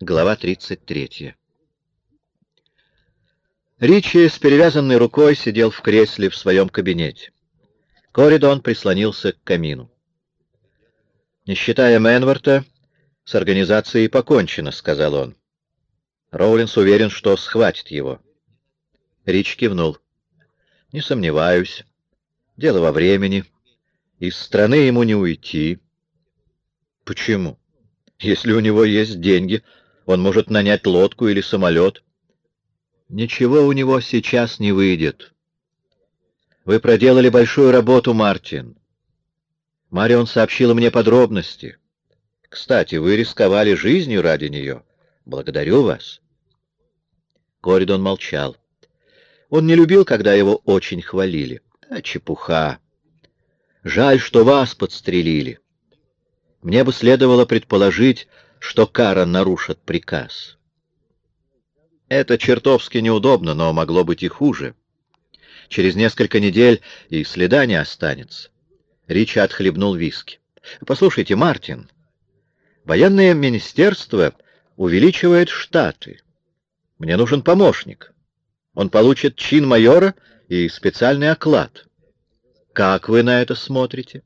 Глава 33. Ричи с перевязанной рукой сидел в кресле в своем кабинете. Коридон прислонился к камину. «Не считая Мэнворта, с организацией покончено», — сказал он. Роулинс уверен, что схватит его. Рич кивнул. «Не сомневаюсь. Дело во времени. Из страны ему не уйти». «Почему? Если у него есть деньги, он может нанять лодку или самолет». «Ничего у него сейчас не выйдет. Вы проделали большую работу, Мартин. Марион сообщила мне подробности. Кстати, вы рисковали жизнью ради нее. Благодарю вас. Коридон молчал. Он не любил, когда его очень хвалили. А чепуха. Жаль, что вас подстрелили. Мне бы следовало предположить, что Кара нарушит приказ. Это чертовски неудобно, но могло быть и хуже. Через несколько недель и следа не останется. Ричи отхлебнул виски. «Послушайте, Мартин, военное министерство увеличивает штаты. Мне нужен помощник. Он получит чин майора и специальный оклад. Как вы на это смотрите?»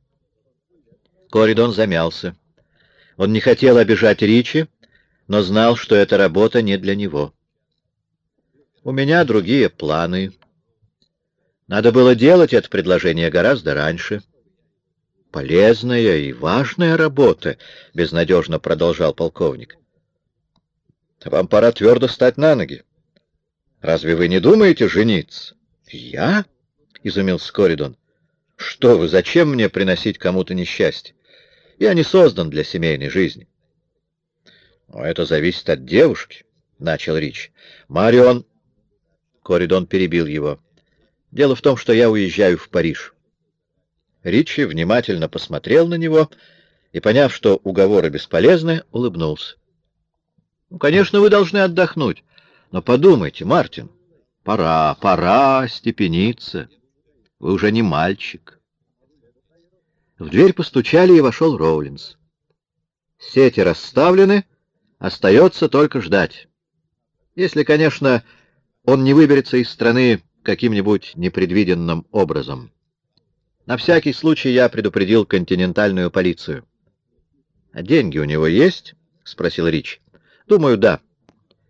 Коридон замялся. Он не хотел обижать Ричи, но знал, что эта работа не для него. «У меня другие планы». Надо было делать это предложение гораздо раньше. Полезная и важная работа, — безнадежно продолжал полковник. Вам пора твердо стать на ноги. Разве вы не думаете жениться? Я? — изумился Коридон. Что вы, зачем мне приносить кому-то несчастье? Я не создан для семейной жизни. Но это зависит от девушки, — начал Рич. Марион... Коридон перебил его. Дело в том, что я уезжаю в Париж. Ричи внимательно посмотрел на него и, поняв, что уговоры бесполезны, улыбнулся. «Ну, конечно, вы должны отдохнуть, но подумайте, Мартин, пора, пора степениться. Вы уже не мальчик». В дверь постучали, и вошел Роулинс. Сети расставлены, остается только ждать. Если, конечно, он не выберется из страны каким-нибудь непредвиденным образом. На всякий случай я предупредил континентальную полицию. — А деньги у него есть? — спросил Рич. — Думаю, да.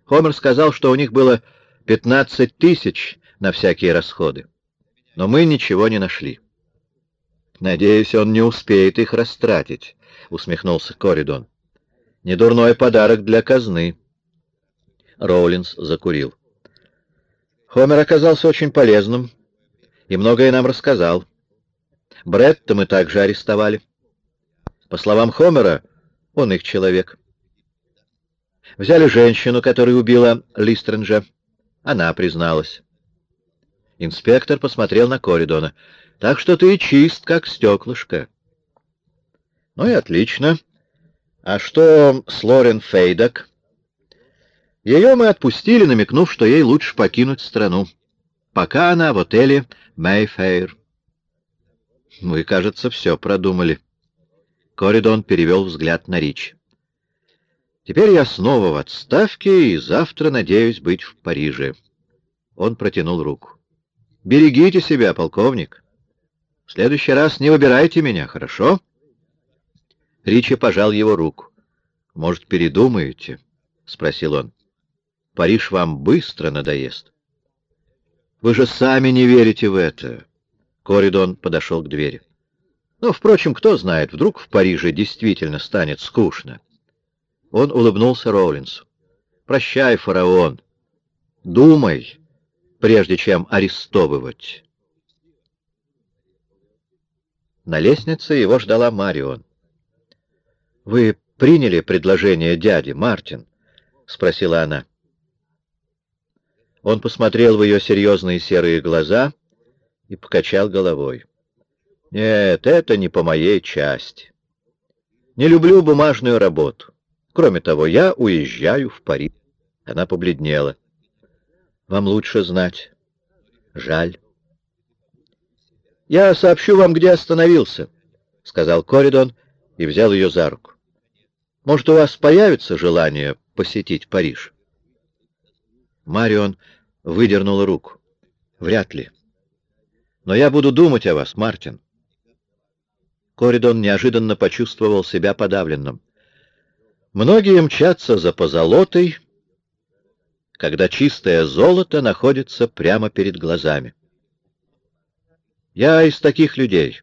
Хомер сказал, что у них было 15 тысяч на всякие расходы. Но мы ничего не нашли. — Надеюсь, он не успеет их растратить, — усмехнулся Коридон. — Недурной подарок для казны. Роулинс закурил. Хомер оказался очень полезным и многое нам рассказал. Бретта мы также арестовали. По словам Хомера, он их человек. Взяли женщину, которая убила Листренджа. Она призналась. Инспектор посмотрел на Коридона. «Так что ты чист, как стеклышко». «Ну и отлично. А что с Лорен Фейдок?» Ее мы отпустили, намекнув, что ей лучше покинуть страну. Пока она в отеле Мэйфейр. Мы, кажется, все продумали. Коридон перевел взгляд на Рич. Теперь я снова в отставке и завтра надеюсь быть в Париже. Он протянул руку. Берегите себя, полковник. В следующий раз не выбирайте меня, хорошо? Ричи пожал его руку. Может, передумаете? спросил он. Париж вам быстро надоест. Вы же сами не верите в это. Коридон подошел к двери. Но, впрочем, кто знает, вдруг в Париже действительно станет скучно. Он улыбнулся Роулинсу. «Прощай, фараон. Думай, прежде чем арестовывать». На лестнице его ждала Марион. «Вы приняли предложение дяди, Мартин?» — спросила она. Он посмотрел в ее серьезные серые глаза и покачал головой. «Нет, это не по моей части. Не люблю бумажную работу. Кроме того, я уезжаю в Париж». Она побледнела. «Вам лучше знать. Жаль». «Я сообщу вам, где остановился», — сказал Коридон и взял ее за руку. «Может, у вас появится желание посетить Париж? Марион выдернула руку. Вряд ли. Но я буду думать о вас, Мартин. Коридон неожиданно почувствовал себя подавленным. Многие мчатся за позолотой, когда чистое золото находится прямо перед глазами. Я из таких людей.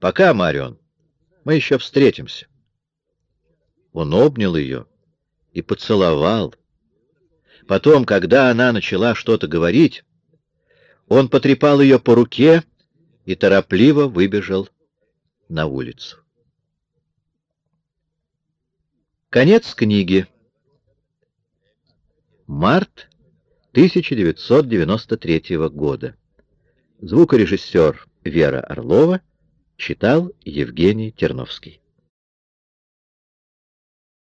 Пока, Марион, мы еще встретимся. Он обнял ее и поцеловал. Потом, когда она начала что-то говорить, он потрепал ее по руке и торопливо выбежал на улицу. Конец книги. Март 1993 года. Звукорежиссер Вера Орлова читал Евгений Терновский.